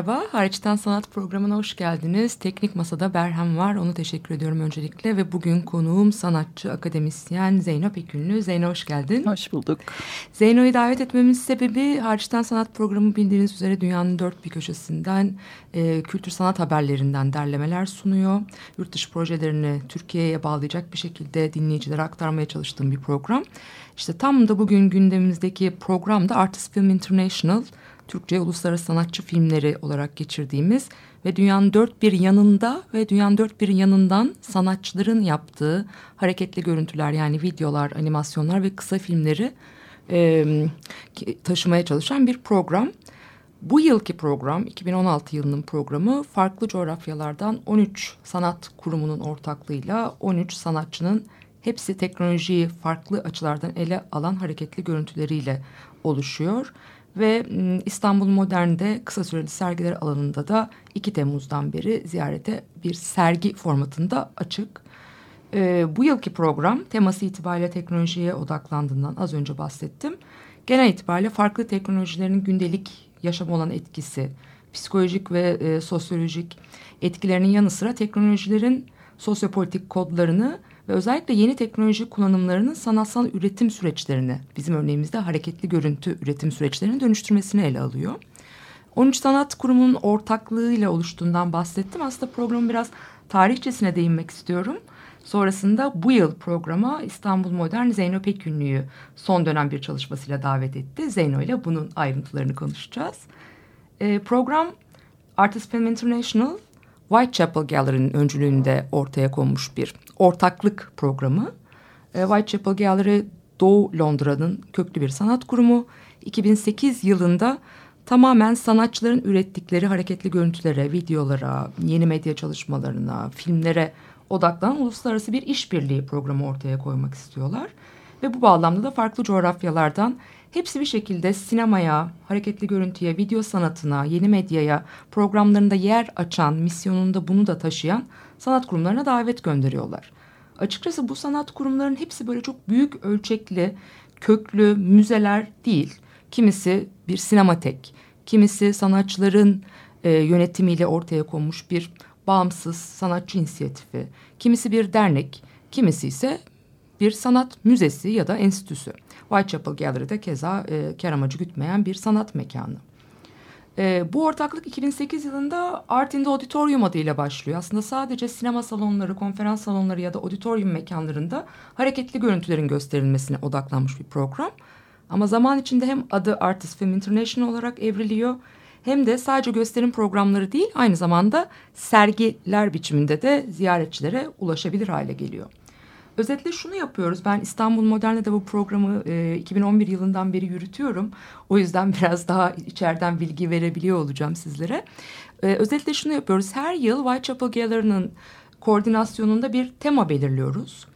Merhaba, Hariçten Sanat programına hoş geldiniz. Teknik Masa'da Berhem var, onu teşekkür ediyorum öncelikle. Ve bugün konuğum sanatçı, akademisyen Zeyno Pekünlü. Zeyno hoş geldin. Hoş bulduk. Zeyno'yu davet etmemin sebebi Hariçten Sanat programı bildiğiniz üzere dünyanın dört bir köşesinden e, kültür sanat haberlerinden derlemeler sunuyor. Yurt dışı projelerini Türkiye'ye bağlayacak bir şekilde dinleyicilere aktarmaya çalıştığım bir program. İşte tam da bugün gündemimizdeki programda Artist Film International Türkçe Uluslararası Sanatçı Filmleri olarak geçirdiğimiz ve dünyanın dört bir yanında ve dünyanın dört bir yanından sanatçıların yaptığı hareketli görüntüler yani videolar, animasyonlar ve kısa filmleri e, taşımaya çalışan bir program. Bu yılki program 2016 yılının programı farklı coğrafyalardan 13 sanat kurumunun ortaklığıyla 13 sanatçının hepsi teknolojiyi farklı açılardan ele alan hareketli görüntüleriyle oluşuyor. Ve İstanbul Modern'de kısa süreli sergiler alanında da 2 Temmuz'dan beri ziyarete bir sergi formatında açık. Ee, bu yılki program teması itibariyle teknolojiye odaklandığından az önce bahsettim. Genel itibariyle farklı teknolojilerin gündelik yaşam olan etkisi, psikolojik ve e, sosyolojik etkilerinin yanı sıra teknolojilerin sosyopolitik kodlarını ve özellikle yeni teknoloji kullanımlarının sanatsal üretim süreçlerini, bizim örneğimizde hareketli görüntü üretim süreçlerini dönüştürmesini ele alıyor. 13 Sanat Kurumu'nun ortaklığıyla oluştuğundan bahsettim. Aslında programı biraz tarihçesine değinmek istiyorum. Sonrasında bu yıl programa İstanbul Modern Zeyno Pekünlü'yü son dönem bir çalışmasıyla davet etti. Zeyno ile bunun ayrıntılarını konuşacağız. E, program Artist Film International Whitechapel Gallery'nin öncülüğünde ortaya konmuş bir ortaklık programı. E, Whitechapel Gallery Doğu Londra'nın köklü bir sanat kurumu. 2008 yılında tamamen sanatçıların ürettikleri hareketli görüntülere, videolara, yeni medya çalışmalarına, filmlere odaklanan uluslararası bir işbirliği programı ortaya koymak istiyorlar. Ve bu bağlamda da farklı coğrafyalardan hepsi bir şekilde sinemaya, hareketli görüntüye, video sanatına, yeni medyaya programlarında yer açan, misyonunda bunu da taşıyan sanat kurumlarına davet gönderiyorlar. Açıkçası bu sanat kurumlarının hepsi böyle çok büyük ölçekli, köklü müzeler değil. Kimisi bir sinematek, kimisi sanatçıların e, yönetimiyle ortaya konmuş bir bağımsız sanatçı inisiyatifi, kimisi bir dernek, kimisi ise bir sanat müzesi ya da enstitüsü. Whitechapel Gallery'de keza e, kar amacı gütmeyen bir sanat mekanı. E, bu ortaklık 2008 yılında Art in the Auditorium adıyla başlıyor. Aslında sadece sinema salonları, konferans salonları ya da auditorium mekanlarında hareketli görüntülerin gösterilmesine odaklanmış bir program. Ama zaman içinde hem adı Artist Film International olarak evriliyor hem de sadece gösterim programları değil aynı zamanda sergiler biçiminde de ziyaretçilere ulaşabilir hale geliyor. Özetle şunu yapıyoruz. Ben İstanbul Modern'de de bu programı e, 2011 yılından beri yürütüyorum. O yüzden biraz daha içeriden bilgi verebiliyor olacağım sizlere. E, özetle şunu yapıyoruz. Her yıl Whitechapel Gallery'nin koordinasyonunda bir tema belirliyoruz.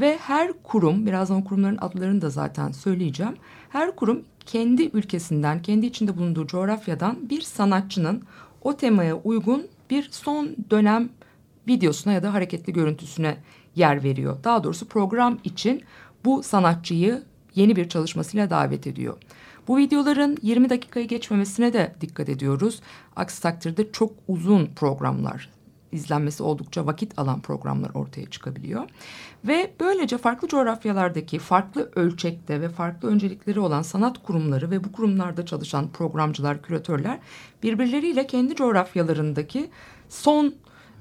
Ve her kurum, birazdan kurumların adlarını da zaten söyleyeceğim. Her kurum kendi ülkesinden, kendi içinde bulunduğu coğrafyadan bir sanatçının o temaya uygun bir son dönem videosuna ya da hareketli görüntüsüne yer veriyor. Daha doğrusu program için bu sanatçıyı yeni bir çalışmasıyla davet ediyor. Bu videoların 20 dakikayı geçmemesine de dikkat ediyoruz. Aksi takdirde çok uzun programlar, izlenmesi oldukça vakit alan programlar ortaya çıkabiliyor. Ve böylece farklı coğrafyalardaki farklı ölçekte ve farklı öncelikleri olan sanat kurumları ve bu kurumlarda çalışan programcılar, küratörler birbirleriyle kendi coğrafyalarındaki son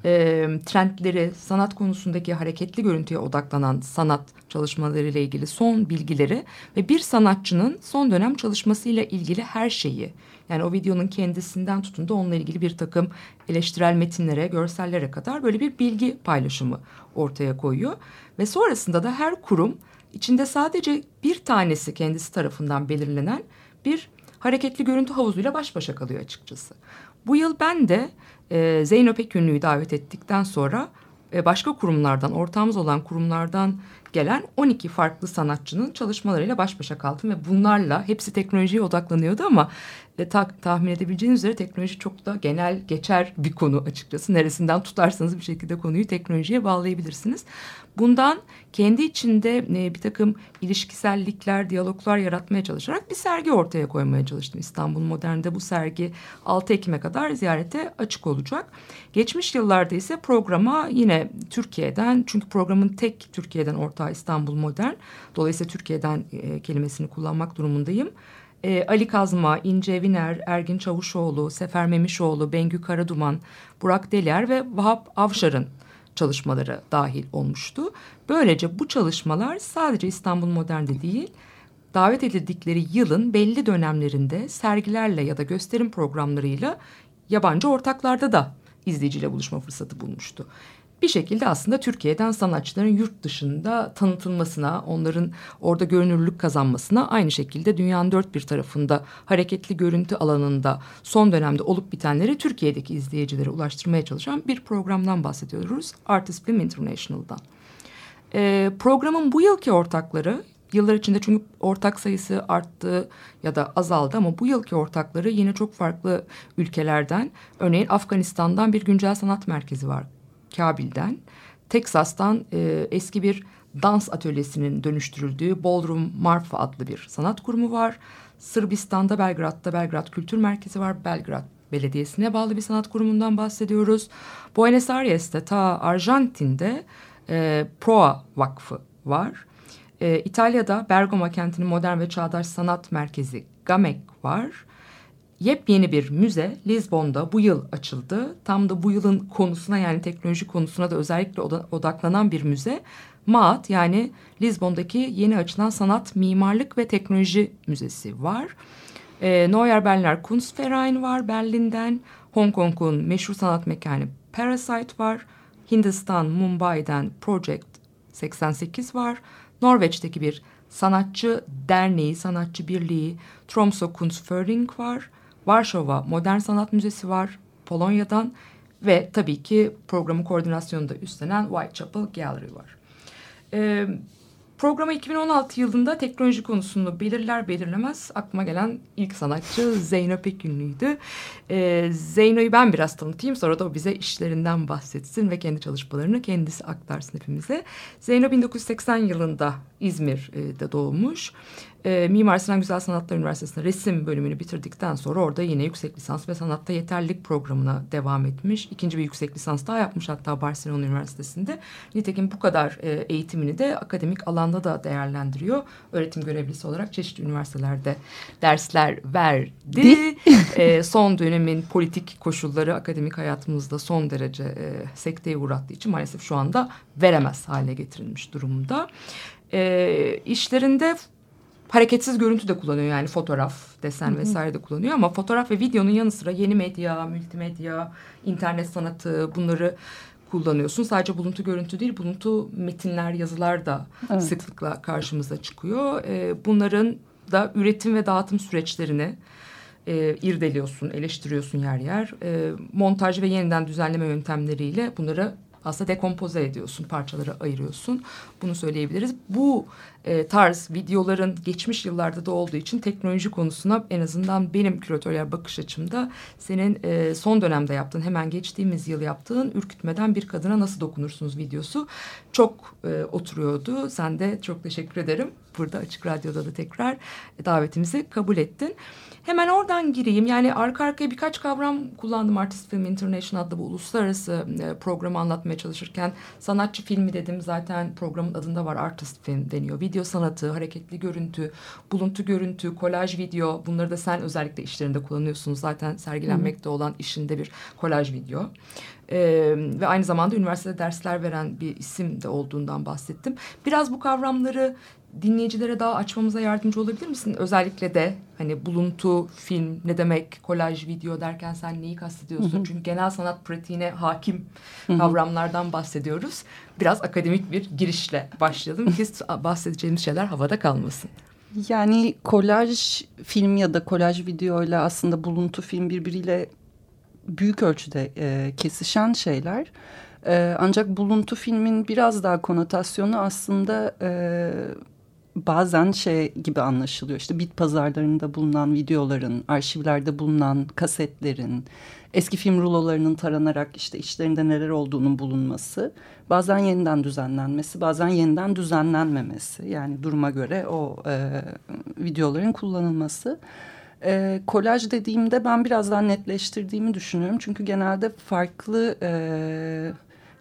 e, trendleri, sanat konusundaki hareketli görüntüye odaklanan sanat çalışmaları ile ilgili son bilgileri ve bir sanatçının son dönem çalışmasıyla ilgili her şeyi yani o videonun kendisinden tutun da onunla ilgili bir takım eleştirel metinlere, görsellere kadar böyle bir bilgi paylaşımı ortaya koyuyor. Ve sonrasında da her kurum içinde sadece bir tanesi kendisi tarafından belirlenen bir hareketli görüntü havuzuyla baş başa kalıyor açıkçası. Bu yıl ben de e, Zeyno Pekünlü'yü davet ettikten sonra e, başka kurumlardan, ortağımız olan kurumlardan gelen 12 farklı sanatçının çalışmalarıyla baş başa kaldım ve bunlarla hepsi teknolojiye odaklanıyordu ama e, ta, tahmin edebileceğiniz üzere teknoloji çok da genel geçer bir konu açıkçası. Neresinden tutarsanız bir şekilde konuyu teknolojiye bağlayabilirsiniz. Bundan kendi içinde e, bir takım ilişkisellikler, diyaloglar yaratmaya çalışarak bir sergi ortaya koymaya çalıştım. İstanbul Modern'de bu sergi 6 Ekim'e kadar ziyarete açık olacak. Geçmiş yıllarda ise programa yine Türkiye'den çünkü programın tek Türkiye'den ortağı İstanbul Modern. Dolayısıyla Türkiye'den e, kelimesini kullanmak durumundayım. E, Ali Kazma, İnce Viner, Ergin Çavuşoğlu, Sefer Memişoğlu, Bengü Karaduman, Burak Delier ve Vahap Avşar'ın çalışmaları dahil olmuştu. Böylece bu çalışmalar sadece İstanbul Modern'de değil, davet edildikleri yılın belli dönemlerinde sergilerle ya da gösterim programlarıyla yabancı ortaklarda da izleyiciyle buluşma fırsatı bulmuştu bir şekilde aslında Türkiye'den sanatçıların yurt dışında tanıtılmasına, onların orada görünürlük kazanmasına aynı şekilde dünyanın dört bir tarafında hareketli görüntü alanında son dönemde olup bitenleri Türkiye'deki izleyicilere ulaştırmaya çalışan bir programdan bahsediyoruz. Artist Film International'dan. Ee, programın bu yılki ortakları yıllar içinde çünkü ortak sayısı arttı ya da azaldı ama bu yılki ortakları yine çok farklı ülkelerden örneğin Afganistan'dan bir güncel sanat merkezi var Kabil'den, Teksas'tan e, eski bir dans atölyesinin dönüştürüldüğü Ballroom Marfa adlı bir sanat kurumu var. Sırbistan'da Belgrad'da Belgrad Kültür Merkezi var. Belgrad Belediyesi'ne bağlı bir sanat kurumundan bahsediyoruz. Buenos Aires'te ta Arjantin'de e, Proa Vakfı var. E, İtalya'da Bergamo kentinin modern ve çağdaş sanat merkezi GAMEK var yepyeni bir müze Lizbon'da bu yıl açıldı. Tam da bu yılın konusuna yani teknoloji konusuna da özellikle odaklanan bir müze. MAAT yani Lizbon'daki yeni açılan sanat, mimarlık ve teknoloji müzesi var. E, Neuer Berliner Kunstverein var Berlin'den. Hong Kong'un meşhur sanat mekanı Parasite var. Hindistan, Mumbai'den Project 88 var. Norveç'teki bir sanatçı derneği, sanatçı birliği Tromsø Kunstforening var. Varşova Modern Sanat Müzesi var Polonya'dan ve tabii ki programın koordinasyonunu da üstlenen Whitechapel Gallery var. Ee, Programa 2016 yılında teknoloji konusunu belirler belirlemez aklıma gelen ilk sanatçı Zeyno Pekünlü'ydü. Ee, Zeyno'yu ben biraz tanıtayım sonra da o bize işlerinden bahsetsin ve kendi çalışmalarını kendisi aktarsın hepimize. Zeyno 1980 yılında İzmir'de doğmuş e, Mimar Sinan Güzel Sanatlar Üniversitesi'nde resim bölümünü bitirdikten sonra orada yine yüksek lisans ve sanatta yeterlilik programına devam etmiş. İkinci bir yüksek lisans daha yapmış hatta Barcelona Üniversitesi'nde. Nitekim bu kadar e, eğitimini de akademik alanda da değerlendiriyor. Öğretim görevlisi olarak çeşitli üniversitelerde dersler verdi. e, son dönemin politik koşulları akademik hayatımızda son derece e, sekteye uğrattığı için maalesef şu anda veremez hale getirilmiş durumda. E, işlerinde hareketsiz görüntü de kullanıyor yani fotoğraf, desen Hı-hı. vesaire de kullanıyor ama fotoğraf ve videonun yanı sıra yeni medya, multimedya, internet sanatı bunları kullanıyorsun. Sadece buluntu görüntü değil, buluntu metinler, yazılar da evet. sıklıkla karşımıza çıkıyor. Ee, bunların da üretim ve dağıtım süreçlerini e, irdeliyorsun, eleştiriyorsun yer yer. E, montaj ve yeniden düzenleme yöntemleriyle bunları aslında dekompoze ediyorsun, parçalara ayırıyorsun. Bunu söyleyebiliriz. Bu e, tarz videoların geçmiş yıllarda da olduğu için teknoloji konusuna en azından benim küratörler bakış açımda senin e, son dönemde yaptığın, hemen geçtiğimiz yıl yaptığın ürkütmeden bir kadına nasıl dokunursunuz videosu çok e, oturuyordu. Sen de çok teşekkür ederim. Burada Açık Radyo'da da tekrar davetimizi kabul ettin. Hemen oradan gireyim. Yani arka arkaya birkaç kavram kullandım Artist Film International adlı bu uluslararası e, programı anlatmaya çalışırken. Sanatçı filmi dedim zaten programın adında var Artist Film deniyor. Video sanatı, hareketli görüntü, buluntu görüntü, kolaj video bunları da sen özellikle işlerinde kullanıyorsun. Zaten sergilenmekte olan işinde bir kolaj video. e, ve aynı zamanda üniversitede dersler veren bir isim de olduğundan bahsettim. Biraz bu kavramları dinleyicilere daha açmamıza yardımcı olabilir misin? Özellikle de hani buluntu, film ne demek, kolaj, video derken sen neyi kastediyorsun? Çünkü genel sanat pratiğine hakim kavramlardan bahsediyoruz. Biraz akademik bir girişle başlayalım ki bahsedeceğimiz şeyler havada kalmasın. Yani kolaj film ya da kolaj videoyla aslında buluntu film birbiriyle büyük ölçüde e, kesişen şeyler. E, ancak buluntu filmin biraz daha konotasyonu aslında e, bazen şey gibi anlaşılıyor. İşte bit pazarlarında bulunan videoların, arşivlerde bulunan kasetlerin, eski film rulolarının taranarak işte içlerinde neler olduğunun bulunması, bazen yeniden düzenlenmesi, bazen yeniden düzenlenmemesi. Yani duruma göre o e, videoların kullanılması. E, kolaj dediğimde ben biraz daha netleştirdiğimi düşünüyorum. Çünkü genelde farklı e,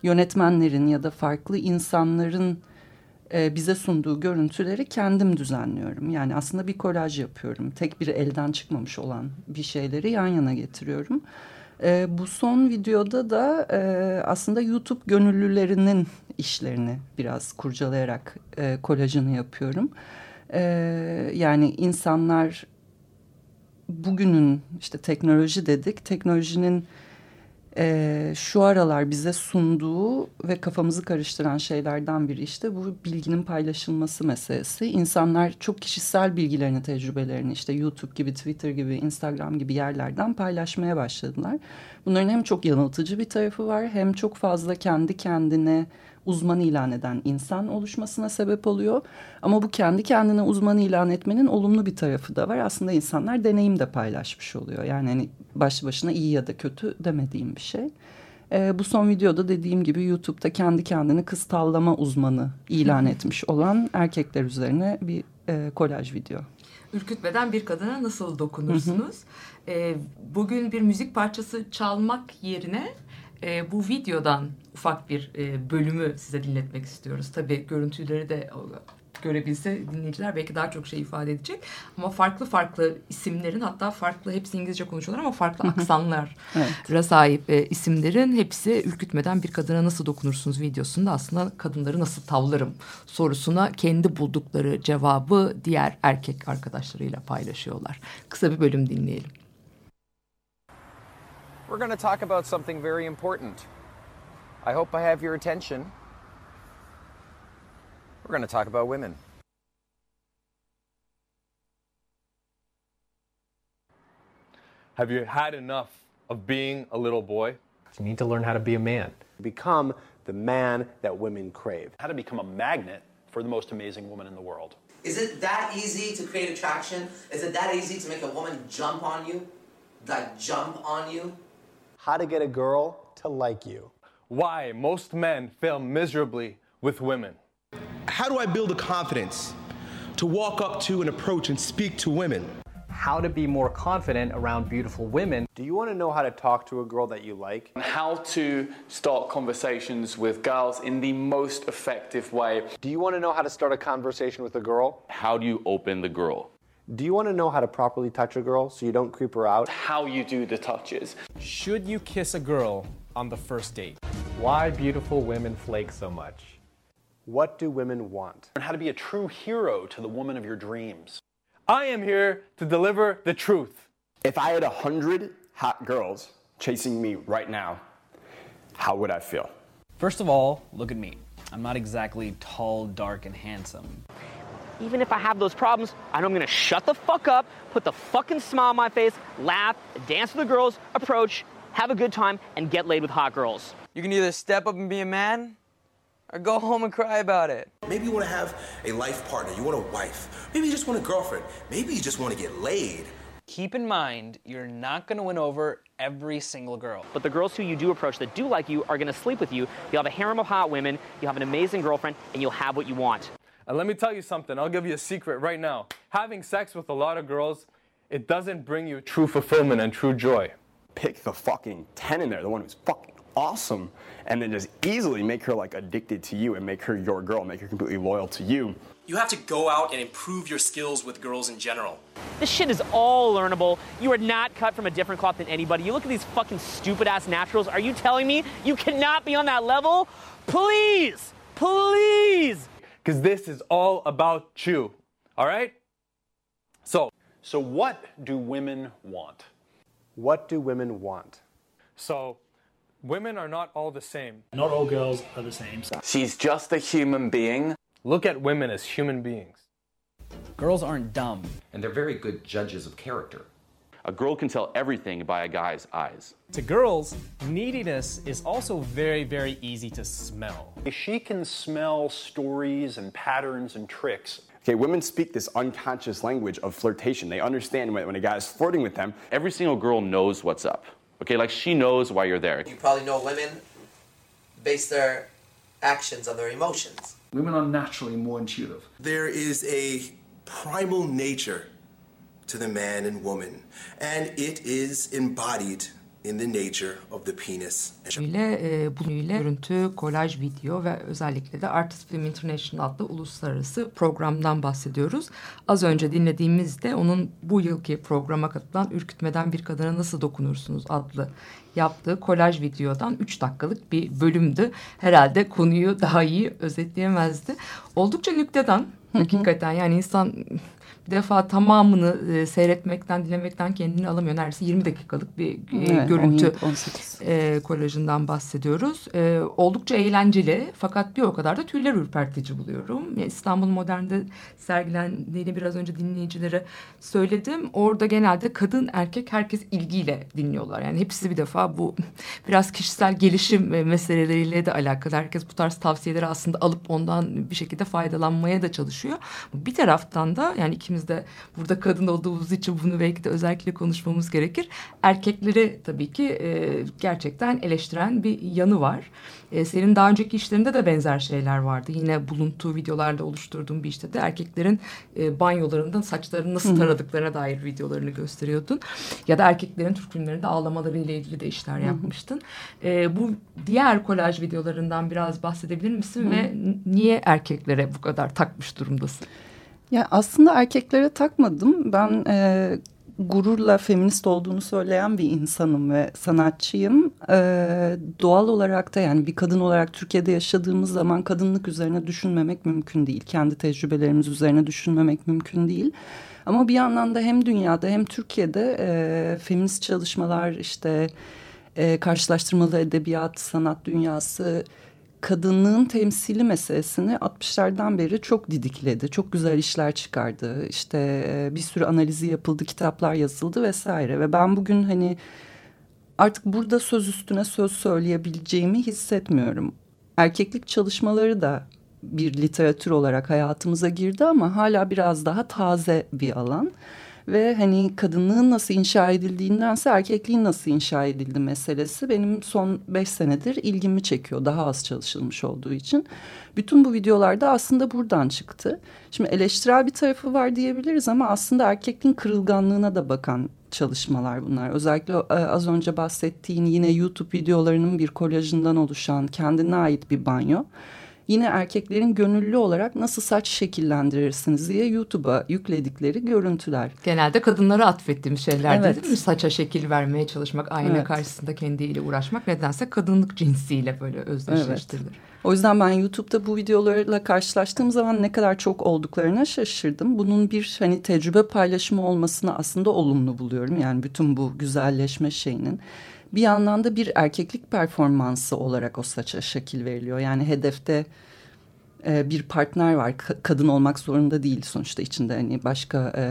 yönetmenlerin ya da farklı insanların e, bize sunduğu görüntüleri kendim düzenliyorum. Yani aslında bir kolaj yapıyorum. Tek bir elden çıkmamış olan bir şeyleri yan yana getiriyorum. E, bu son videoda da e, aslında YouTube gönüllülerinin işlerini biraz kurcalayarak kolajını yapıyorum. Yani insanlar bugünün işte teknoloji dedik. Teknolojinin e, şu aralar bize sunduğu ve kafamızı karıştıran şeylerden biri işte bu bilginin paylaşılması meselesi. İnsanlar çok kişisel bilgilerini, tecrübelerini işte YouTube gibi, Twitter gibi, Instagram gibi yerlerden paylaşmaya başladılar. Bunların hem çok yanıltıcı bir tarafı var hem çok fazla kendi kendine uzman ilan eden insan oluşmasına sebep oluyor. Ama bu kendi kendine uzman ilan etmenin olumlu bir tarafı da var. Aslında insanlar deneyim de paylaşmış oluyor. Yani hani başlı başına iyi ya da kötü demediğim bir şey. Ee, bu son videoda dediğim gibi YouTube'da kendi kendini kız tavlama uzmanı ilan etmiş olan erkekler üzerine bir e, kolaj video. Ürkütmeden bir kadına nasıl dokunursunuz? Ee, bugün bir müzik parçası çalmak yerine e, bu videodan ufak bir e, bölümü size dinletmek istiyoruz. Tabii görüntüleri de görebilse dinleyiciler belki daha çok şey ifade edecek. Ama farklı farklı isimlerin hatta farklı hepsi İngilizce konuşuyorlar ama farklı aksanlara Evet. sahip e, isimlerin hepsi ürkütmeden bir kadına nasıl dokunursunuz videosunda aslında kadınları nasıl tavlarım sorusuna kendi buldukları cevabı diğer erkek arkadaşlarıyla paylaşıyorlar. Kısa bir bölüm dinleyelim. We're going to talk about something very important. I hope I have your attention. We're going to talk about women. Have you had enough of being a little boy? You need to learn how to be a man. become the man that women crave. how to become a magnet for the most amazing woman in the world. Is it that easy to create attraction? Is it that easy to make a woman jump on you? Like jump on you? How to get a girl to like you. Why most men fail miserably with women. How do I build the confidence to walk up to and approach and speak to women? How to be more confident around beautiful women. Do you want to know how to talk to a girl that you like? How to start conversations with girls in the most effective way. Do you want to know how to start a conversation with a girl? How do you open the girl? Do you want to know how to properly touch a girl so you don't creep her out? How you do the touches. Should you kiss a girl on the first date? Why beautiful women flake so much. What do women want? Learn how to be a true hero to the woman of your dreams. I am here to deliver the truth. If I had a hundred hot girls chasing me right now, how would I feel? First of all, look at me. I'm not exactly tall, dark, and handsome. Even if I have those problems, I know I'm gonna shut the fuck up, put the fucking smile on my face, laugh, dance with the girls, approach, have a good time, and get laid with hot girls. You can either step up and be a man, or go home and cry about it. Maybe you want to have a life partner, you want a wife, maybe you just want a girlfriend, maybe you just want to get laid. Keep in mind, you're not gonna win over every single girl. But the girls who you do approach that do like you are gonna sleep with you. You'll have a harem of hot women, you'll have an amazing girlfriend, and you'll have what you want. And let me tell you something, I'll give you a secret right now. Having sex with a lot of girls, it doesn't bring you true fulfillment and true joy. Pick the fucking 10 in there, the one who's fucking awesome and then just easily make her like addicted to you and make her your girl, make her completely loyal to you. You have to go out and improve your skills with girls in general. This shit is all learnable. You are not cut from a different cloth than anybody. You look at these fucking stupid ass naturals. Are you telling me you cannot be on that level? Please, please. Because this is all about you. All right? So, So, what do women want? What do women want? So, women are not all the same. Not all girls are the same. She's just a human being. Look at women as human beings. Girls aren't dumb. And they're very good judges of character. A girl can tell everything by a guy's eyes. To girls, neediness is also very, very easy to smell. She can smell stories and patterns and tricks. Okay, women speak this unconscious language of flirtation. They understand when, when a guy is flirting with them. Every single girl knows what's up. Okay, like she knows why you're there. You probably know women base their actions on their emotions. Women are naturally more intuitive. There is a primal nature to the man and woman, and it is embodied in the nature of the penis. ile e, bununla görüntü, kolaj video ve özellikle de Artist Film International adlı uluslararası programdan bahsediyoruz. Az önce dinlediğimizde onun bu yılki programa katılan Ürkütmeden Bir Kadına Nasıl Dokunursunuz adlı yaptığı kolaj videodan 3 dakikalık bir bölümdü. Herhalde konuyu daha iyi özetleyemezdi. Oldukça nüktedan hakikaten yani insan bir defa tamamını e, seyretmekten, dinlemekten kendini alamıyor. Neredeyse 20 dakikalık bir e, Evet, görüntü 17-18. e, kolajından bahsediyoruz. E, oldukça eğlenceli fakat bir o kadar da tüyler ürpertici buluyorum. İstanbul Modern'de sergilendiğini biraz önce dinleyicilere söyledim. Orada genelde kadın erkek herkes ilgiyle dinliyorlar. Yani hepsi bir defa bu biraz kişisel gelişim e, meseleleriyle de alakalı. Herkes bu tarz tavsiyeleri aslında alıp ondan bir şekilde faydalanmaya da çalışıyor. Bir taraftan da yani ikimiz de burada kadın olduğumuz için bunu belki de özellikle konuşmamız gerekir. Erkekleri tabii ki e, gerçekten eleştiren bir yanı var. E, senin daha önceki işlerinde de benzer şeyler vardı. Yine buluntuğu videolarda oluşturduğun bir işte de erkeklerin e, banyolarında saçlarını nasıl taradıklarına dair videolarını gösteriyordun. Ya da erkeklerin Türk filmlerinde ağlamaları ile ilgili de işler yapmıştın. E, bu diğer kolaj videolarından biraz bahsedebilir misin Hı. ve niye erkeklere bu kadar takmış durumdasın? Ya aslında erkeklere takmadım. Ben e, gururla feminist olduğunu söyleyen bir insanım ve sanatçıyım. E, doğal olarak da yani bir kadın olarak Türkiye'de yaşadığımız zaman kadınlık üzerine düşünmemek mümkün değil. Kendi tecrübelerimiz üzerine düşünmemek mümkün değil. Ama bir yandan da hem dünyada hem Türkiye'de e, feminist çalışmalar işte e, karşılaştırmalı edebiyat, sanat dünyası kadınlığın temsili meselesini 60'lardan beri çok didikledi. Çok güzel işler çıkardı. İşte e, bir sürü analizi yapıldı, kitaplar yazıldı vesaire. Ve ben bugün hani artık burada söz üstüne söz söyleyebileceğimi hissetmiyorum. Erkeklik çalışmaları da bir literatür olarak hayatımıza girdi ama hala biraz daha taze bir alan. Ve hani kadınlığın nasıl inşa edildiğindense erkekliğin nasıl inşa edildi meselesi benim son beş senedir ilgimi çekiyor. Daha az çalışılmış olduğu için. Bütün bu videolarda aslında buradan çıktı. Şimdi eleştirel bir tarafı var diyebiliriz ama aslında erkekliğin kırılganlığına da bakan çalışmalar bunlar. Özellikle e, az önce bahsettiğin yine YouTube videolarının bir kolajından oluşan kendine ait bir banyo yine erkeklerin gönüllü olarak nasıl saç şekillendirirsiniz diye YouTube'a yükledikleri görüntüler. Genelde kadınlara atfettiğimiz şeyler Evet. değil mi? Saça şekil vermeye çalışmak, ayna Evet. karşısında kendiyle uğraşmak nedense kadınlık cinsiyle böyle özdeşleştirilir. O yüzden ben YouTube'da bu videolarla karşılaştığım zaman ne kadar çok olduklarına şaşırdım. Bunun bir hani tecrübe paylaşımı olmasını aslında olumlu buluyorum. Yani bütün bu güzelleşme şeyinin. Bir yandan da bir erkeklik performansı olarak o saça şekil veriliyor. Yani hedefte e, bir partner var. Ka- kadın olmak zorunda değil sonuçta içinde hani başka e,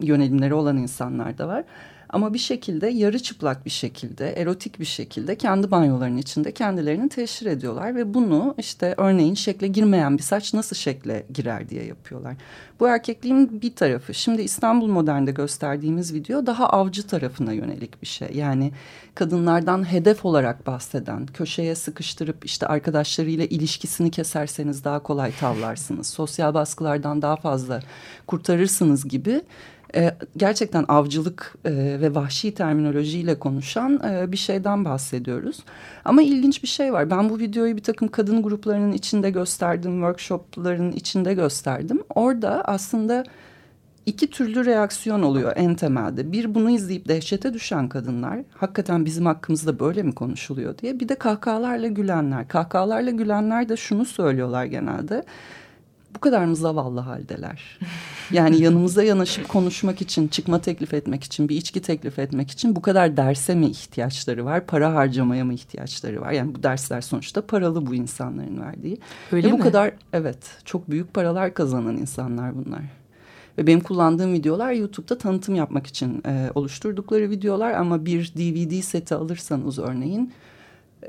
yönelimleri olan insanlar da var. Ama bir şekilde yarı çıplak bir şekilde, erotik bir şekilde kendi banyolarının içinde kendilerini teşhir ediyorlar ve bunu işte örneğin şekle girmeyen bir saç nasıl şekle girer diye yapıyorlar. Bu erkekliğin bir tarafı. Şimdi İstanbul Modern'de gösterdiğimiz video daha avcı tarafına yönelik bir şey. Yani kadınlardan hedef olarak bahseden, köşeye sıkıştırıp işte arkadaşlarıyla ilişkisini keserseniz daha kolay tavlarsınız. Sosyal baskılardan daha fazla kurtarırsınız gibi E, gerçekten avcılık e, ve vahşi terminolojiyle konuşan e, bir şeyden bahsediyoruz. Ama ilginç bir şey var. Ben bu videoyu bir takım kadın gruplarının içinde gösterdim, workshopların içinde gösterdim. Orada aslında iki türlü reaksiyon oluyor en temelde. Bir bunu izleyip dehşete düşen kadınlar hakikaten bizim hakkımızda böyle mi konuşuluyor diye. Bir de kahkahalarla gülenler. Kahkahalarla gülenler de şunu söylüyorlar genelde. Bu kadar mı zavallı haldeler? Yani yanımıza yanaşıp konuşmak için, çıkma teklif etmek için, bir içki teklif etmek için bu kadar derse mi ihtiyaçları var? Para harcamaya mı ihtiyaçları var? Yani bu dersler sonuçta paralı bu insanların verdiği. Öyle Ve bu mi? kadar evet çok büyük paralar kazanan insanlar bunlar. Ve benim kullandığım videolar YouTube'da tanıtım yapmak için e, oluşturdukları videolar ama bir DVD seti alırsanız örneğin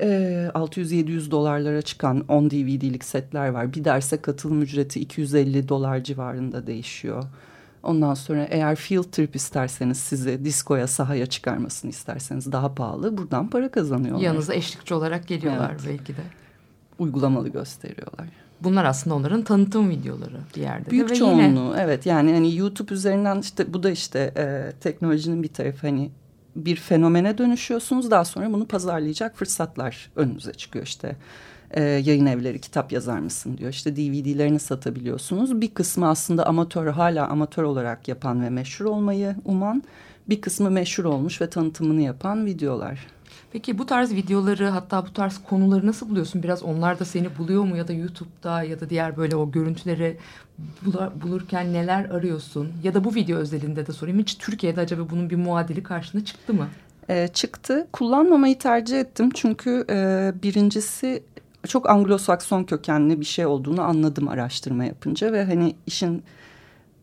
e, 600-700 dolarlara çıkan 10 DVD'lik setler var. Bir derse katılım ücreti 250 dolar civarında değişiyor. Ondan sonra eğer field trip isterseniz sizi diskoya sahaya çıkarmasını isterseniz daha pahalı. Buradan para kazanıyorlar. Yanınıza eşlikçi olarak geliyorlar Evet. belki de. Uygulamalı gösteriyorlar. Bunlar aslında onların tanıtım videoları bir yerde. de Büyük ve çoğunluğu yine evet yani hani YouTube üzerinden işte bu da işte e, teknolojinin bir tarafı hani bir fenomene dönüşüyorsunuz. Daha sonra bunu pazarlayacak fırsatlar önünüze çıkıyor işte. E, yayın evleri kitap yazar mısın diyor. İşte DVD'lerini satabiliyorsunuz. Bir kısmı aslında amatör hala amatör olarak yapan ve meşhur olmayı uman bir kısmı meşhur olmuş ve tanıtımını yapan videolar. Peki bu tarz videoları hatta bu tarz konuları nasıl buluyorsun? Biraz onlar da seni buluyor mu? Ya da YouTube'da ya da diğer böyle o görüntüleri bulurken neler arıyorsun? Ya da bu video özelinde de sorayım. Hiç Türkiye'de acaba bunun bir muadili karşına çıktı mı? e, çıktı. Kullanmamayı tercih ettim çünkü e, birincisi çok Anglo-Sakson kökenli bir şey olduğunu anladım araştırma yapınca ve hani işin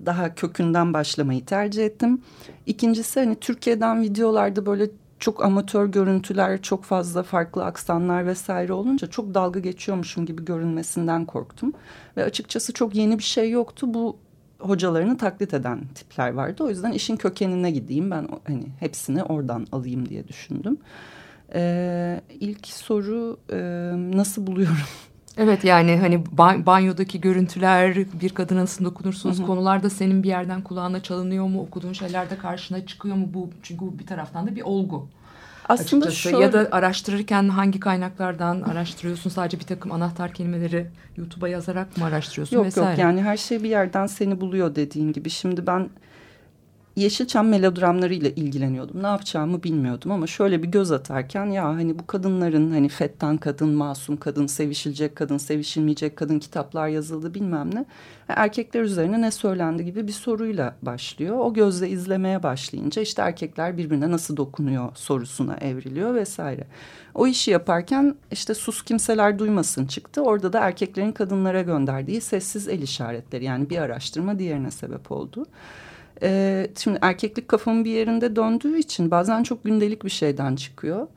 daha kökünden başlamayı tercih ettim. İkincisi hani Türkiye'den videolarda böyle çok amatör görüntüler, çok fazla farklı aksanlar vesaire olunca çok dalga geçiyormuşum gibi görünmesinden korktum. Ve açıkçası çok yeni bir şey yoktu. Bu hocalarını taklit eden tipler vardı. O yüzden işin kökenine gideyim ben hani hepsini oradan alayım diye düşündüm. Ee, ilk soru e, nasıl buluyorum? Evet yani hani ba- banyodaki görüntüler bir kadına nasıl dokunursunuz Hı hı. konular da senin bir yerden kulağına çalınıyor mu okuduğun şeyler de karşına çıkıyor mu bu çünkü bu bir taraftan da bir olgu. Aslında Açıkçası. şöyle- ya da araştırırken hangi kaynaklardan araştırıyorsun sadece bir takım anahtar kelimeleri YouTube'a yazarak mı araştırıyorsun Yok vesaire. yok yani her şey bir yerden seni buluyor dediğin gibi. Şimdi ben Yeşilçam melodramlarıyla ilgileniyordum. Ne yapacağımı bilmiyordum ama şöyle bir göz atarken ya hani bu kadınların hani fettan kadın, masum kadın, sevişilecek kadın, sevişilmeyecek kadın kitaplar yazıldı bilmem ne. Erkekler üzerine ne söylendi gibi bir soruyla başlıyor. O gözle izlemeye başlayınca işte erkekler birbirine nasıl dokunuyor sorusuna evriliyor vesaire. O işi yaparken işte sus kimseler duymasın çıktı. Orada da erkeklerin kadınlara gönderdiği sessiz el işaretleri yani bir araştırma diğerine sebep oldu. Ee, şimdi erkeklik kafamın bir yerinde döndüğü için bazen çok gündelik bir şeyden çıkıyor.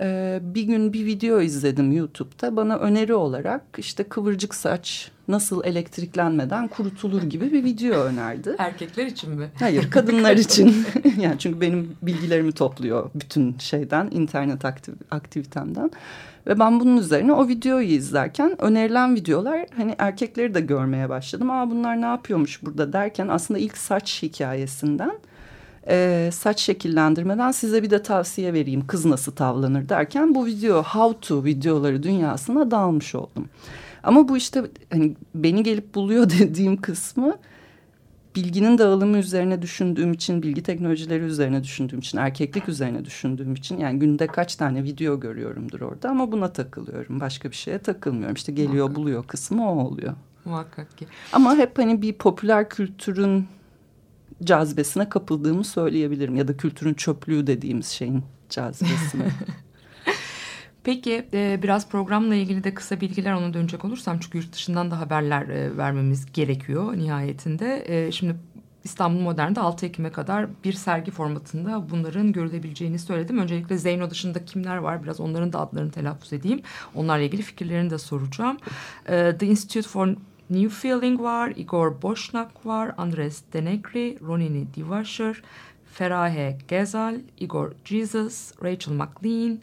Ee, bir gün bir video izledim YouTube'da bana öneri olarak işte kıvırcık saç nasıl elektriklenmeden kurutulur gibi bir video önerdi. Erkekler için mi? Hayır kadınlar için yani çünkü benim bilgilerimi topluyor bütün şeyden internet aktiv aktivitemden ve ben bunun üzerine o videoyu izlerken önerilen videolar hani erkekleri de görmeye başladım. Aa bunlar ne yapıyormuş burada derken aslında ilk saç hikayesinden e, saç şekillendirmeden size bir de tavsiye vereyim kız nasıl tavlanır derken bu video how to videoları dünyasına dalmış oldum. Ama bu işte hani beni gelip buluyor dediğim kısmı bilginin dağılımı üzerine düşündüğüm için, bilgi teknolojileri üzerine düşündüğüm için, erkeklik üzerine düşündüğüm için yani günde kaç tane video görüyorumdur orada ama buna takılıyorum. Başka bir şeye takılmıyorum. İşte geliyor buluyor kısmı o oluyor. Muhakkak ki. Ama hep hani bir popüler kültürün cazibesine kapıldığımı söyleyebilirim. Ya da kültürün çöplüğü dediğimiz şeyin cazibesine. Peki e, biraz programla ilgili de kısa bilgiler ona dönecek olursam çünkü yurt dışından da haberler e, vermemiz gerekiyor nihayetinde. E, şimdi İstanbul Modern'de 6 Ekim'e kadar bir sergi formatında bunların görülebileceğini söyledim. Öncelikle Zeyno dışında kimler var biraz onların da adlarını telaffuz edeyim. Onlarla ilgili fikirlerini de soracağım. E, The Institute for New Feeling var, Igor Boşnak var, Andres Denegri, Ronini Divasher, Ferahe Gezal, Igor Jesus, Rachel McLean,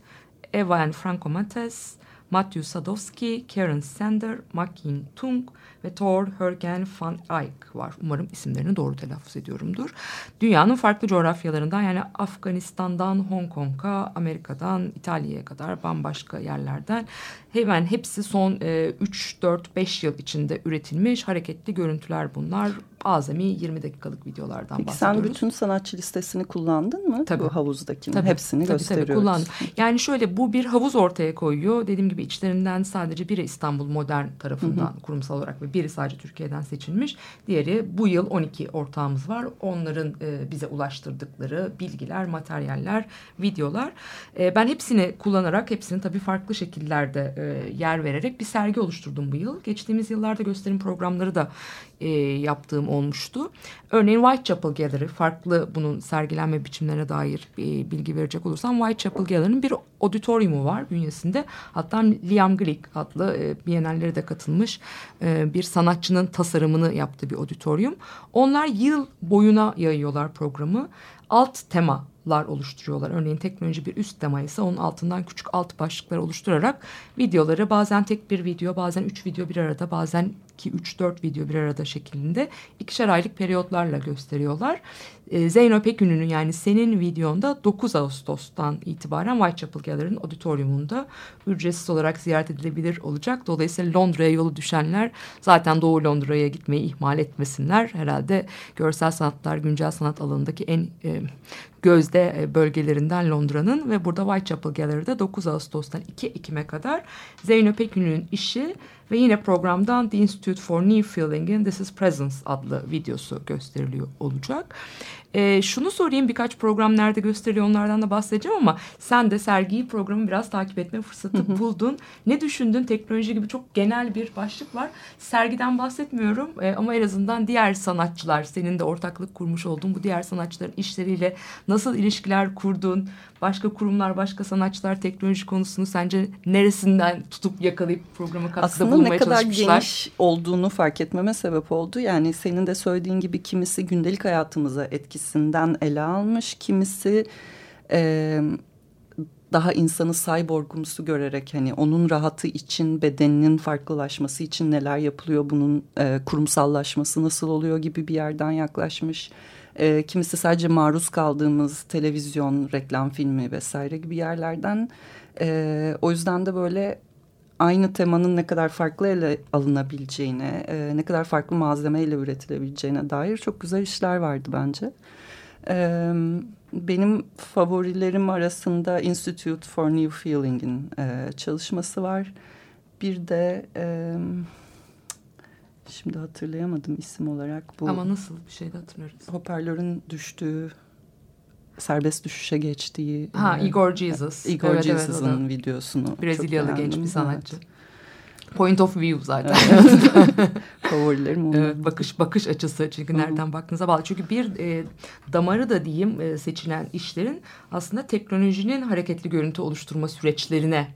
Eva and Franco Mates, Matthew Sadowski, Karen Sander, Makin Tung ve Thor Hörgen van Eyck var. Umarım isimlerini doğru telaffuz ediyorumdur. Dünyanın farklı coğrafyalarından yani Afganistan'dan Hong Kong'a, Amerika'dan İtalya'ya kadar bambaşka yerlerden hemen hepsi son e, 3, 4, 5 yıl içinde üretilmiş hareketli görüntüler bunlar. Azami 20 dakikalık videolardan Peki bahsediyoruz. sen bütün sanatçı listesini kullandın mı? Tabii. Bu havuzdakini. Tabii, Hepsini tabii, gösteriyoruz. Tabii, kullandım. Yani şöyle bu bir havuz ortaya koyuyor. Dediğim gibi içlerinden sadece biri İstanbul Modern tarafından Hı hı. kurumsal olarak ve biri sadece Türkiye'den seçilmiş. Diğeri bu yıl 12 ortağımız var. Onların e, bize ulaştırdıkları bilgiler, materyaller, videolar. E, ben hepsini kullanarak, hepsini tabii farklı şekillerde e, yer vererek bir sergi oluşturdum bu yıl. Geçtiğimiz yıllarda gösterim programları da e, yaptığım olmuştu. Örneğin Whitechapel Gallery, farklı bunun sergilenme biçimlerine dair e, bilgi verecek olursam Whitechapel Gallery'nin bir auditoriumu var bünyesinde. Hatta Liam Glick adlı e, Biennallere de katılmış e, bir sanatçının tasarımını yaptığı bir auditorium. Onlar yıl boyuna yayıyorlar programı. Alt temalar oluşturuyorlar. Örneğin teknoloji bir üst tema ise onun altından küçük alt başlıklar oluşturarak videoları bazen tek bir video, bazen üç video bir arada, bazen iki, üç, dört video bir arada şeklinde ikişer aylık periyotlarla gösteriyorlar. E, Zeyno Pekünü'nün yani senin videonda 9 Ağustos'tan itibaren Whitechapel Gallery'nin auditoriumunda ücretsiz olarak ziyaret edilebilir olacak. Dolayısıyla Londra'ya yolu düşenler zaten Doğu Londra'ya gitmeyi ihmal etmesinler. Herhalde görsel sanatlar, güncel sanat alanındaki en e, gözde e, bölgelerinden Londra'nın ve burada Whitechapel Gallery'de 9 Ağustos'tan 2 Ekim'e kadar Zeyno Pekünü'nün işi ve yine programdan The Institute for New Feeling'in This is Presence adlı videosu gösteriliyor olacak. E, şunu sorayım birkaç program nerede gösteriliyor onlardan da bahsedeceğim ama sen de sergiyi programı biraz takip etme fırsatı buldun. Ne düşündün? Teknoloji gibi çok genel bir başlık var. Sergiden bahsetmiyorum e, ama en azından diğer sanatçılar senin de ortaklık kurmuş olduğun bu diğer sanatçıların işleriyle nasıl ilişkiler kurdun? Başka kurumlar, başka sanatçılar teknoloji konusunu sence neresinden tutup yakalayıp programa katkıda Aslında bulunmaya ne kadar geniş olduğunu fark etmeme sebep oldu. Yani senin de söylediğin gibi kimisi gündelik hayatımıza etkisinden ele almış, kimisi e, daha insanı cyborgumsu görerek hani onun rahatı için bedeninin farklılaşması için neler yapılıyor, bunun e, kurumsallaşması nasıl oluyor gibi bir yerden yaklaşmış. E, kimisi sadece maruz kaldığımız televizyon, reklam filmi vesaire gibi yerlerden. E, o yüzden de böyle aynı temanın ne kadar farklı ele alınabileceğine, e, ne kadar farklı malzemeyle üretilebileceğine dair çok güzel işler vardı bence. E, benim favorilerim arasında Institute for New Feeling'in e, çalışması var. Bir de e, şimdi hatırlayamadım isim olarak. Bu Ama nasıl bir şey de hatırlarız. Hoparlörün düştüğü serbest düşüşe geçtiği. Ha, e, Igor Jesus. Igor Evet, evet, Jesus'ın da videosunu. Brezilyalı genç bir Evet. Point of view zaten. Favorilerim onlar. Evet, bakış bakış açısı çünkü nereden baktığınıza bağlı. Çünkü bir e, damarı da diyeyim e, seçilen işlerin aslında teknolojinin hareketli görüntü oluşturma süreçlerine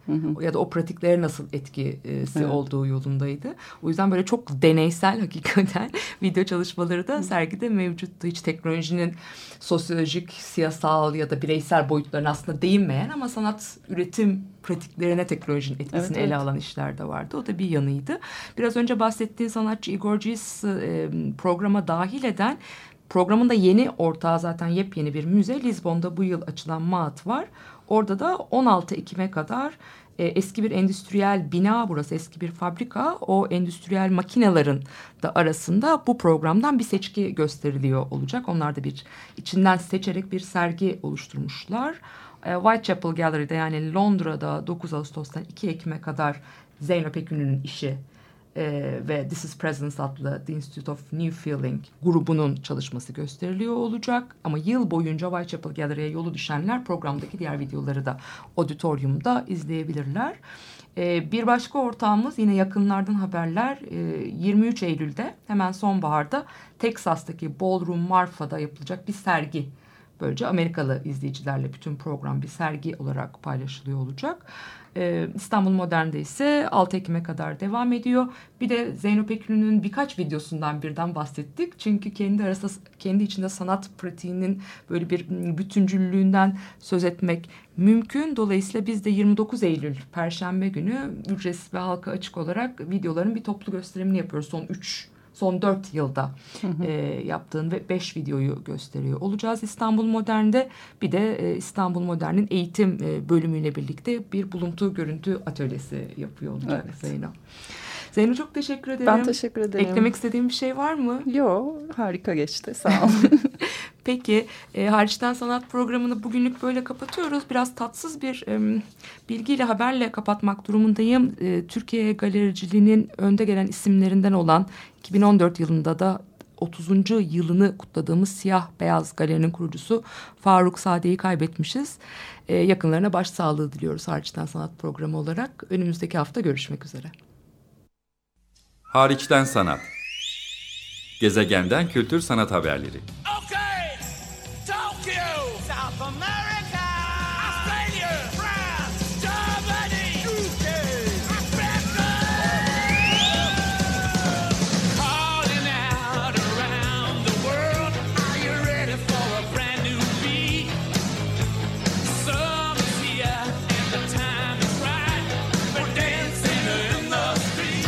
ya da o pratiklere nasıl etkisi Evet. olduğu yolundaydı. O yüzden böyle çok deneysel hakikaten video çalışmaları da sergide mevcuttu. Hiç teknolojinin sosyolojik, siyasal ya da bireysel boyutlarına aslında değinmeyen ama sanat üretim pratiklerine teknolojinin etkisini Evet, ele evet. alan işler de vardı. O da bir yanıydı. Biraz önce bahsettiğin sanatçı Igor Gis e, programa dahil eden programın da yeni ortağı zaten yepyeni bir müze. Lizbon'da bu yıl açılan MAAT var. Orada da 16 Ekim'e kadar e, eski bir endüstriyel bina burası eski bir fabrika o endüstriyel makinelerin de arasında bu programdan bir seçki gösteriliyor olacak. Onlar da bir içinden seçerek bir sergi oluşturmuşlar. E, Whitechapel Gallery'de yani Londra'da 9 Ağustos'tan 2 Ekim'e kadar Zeyno Pekünü'nün işi e, ve This is Presence adlı The Institute of New Feeling grubunun çalışması gösteriliyor olacak. Ama yıl boyunca Whitechapel Gallery'e yolu düşenler programdaki diğer videoları da auditoriumda izleyebilirler. E, bir başka ortağımız yine yakınlardan haberler e, 23 Eylül'de hemen sonbaharda Texas'taki Ballroom Marfa'da yapılacak bir sergi Böylece Amerikalı izleyicilerle bütün program bir sergi olarak paylaşılıyor olacak. Ee, İstanbul Modern'de ise 6 Ekim'e kadar devam ediyor. Bir de Zeyno Pekülü'nün birkaç videosundan birden bahsettik. Çünkü kendi arasında kendi içinde sanat pratiğinin böyle bir bütüncüllüğünden söz etmek mümkün. Dolayısıyla biz de 29 Eylül Perşembe günü ücretsiz ve halka açık olarak videoların bir toplu gösterimini yapıyoruz. Son 3 son dört yılda e, yaptığın ve beş videoyu gösteriyor olacağız İstanbul Modern'de. Bir de e, İstanbul Modern'in eğitim e, bölümüyle birlikte bir buluntu görüntü atölyesi yapıyor olacak Evet. Zeyno. Zeyno çok teşekkür ederim. Ben teşekkür ederim. Eklemek istediğim bir şey var mı? Yok harika geçti sağ ol. Peki e, hariçten sanat programını bugünlük böyle kapatıyoruz. Biraz tatsız bir e, bilgiyle haberle kapatmak durumundayım. E, Türkiye galericiliğinin önde gelen isimlerinden olan 2014 yılında da 30. yılını kutladığımız Siyah Beyaz Galeri'nin kurucusu Faruk Sade'yi kaybetmişiz. E, yakınlarına başsağlığı diliyoruz hariçten sanat programı olarak. Önümüzdeki hafta görüşmek üzere. Hariçten sanat. Gezegenden kültür sanat haberleri. Tokyo,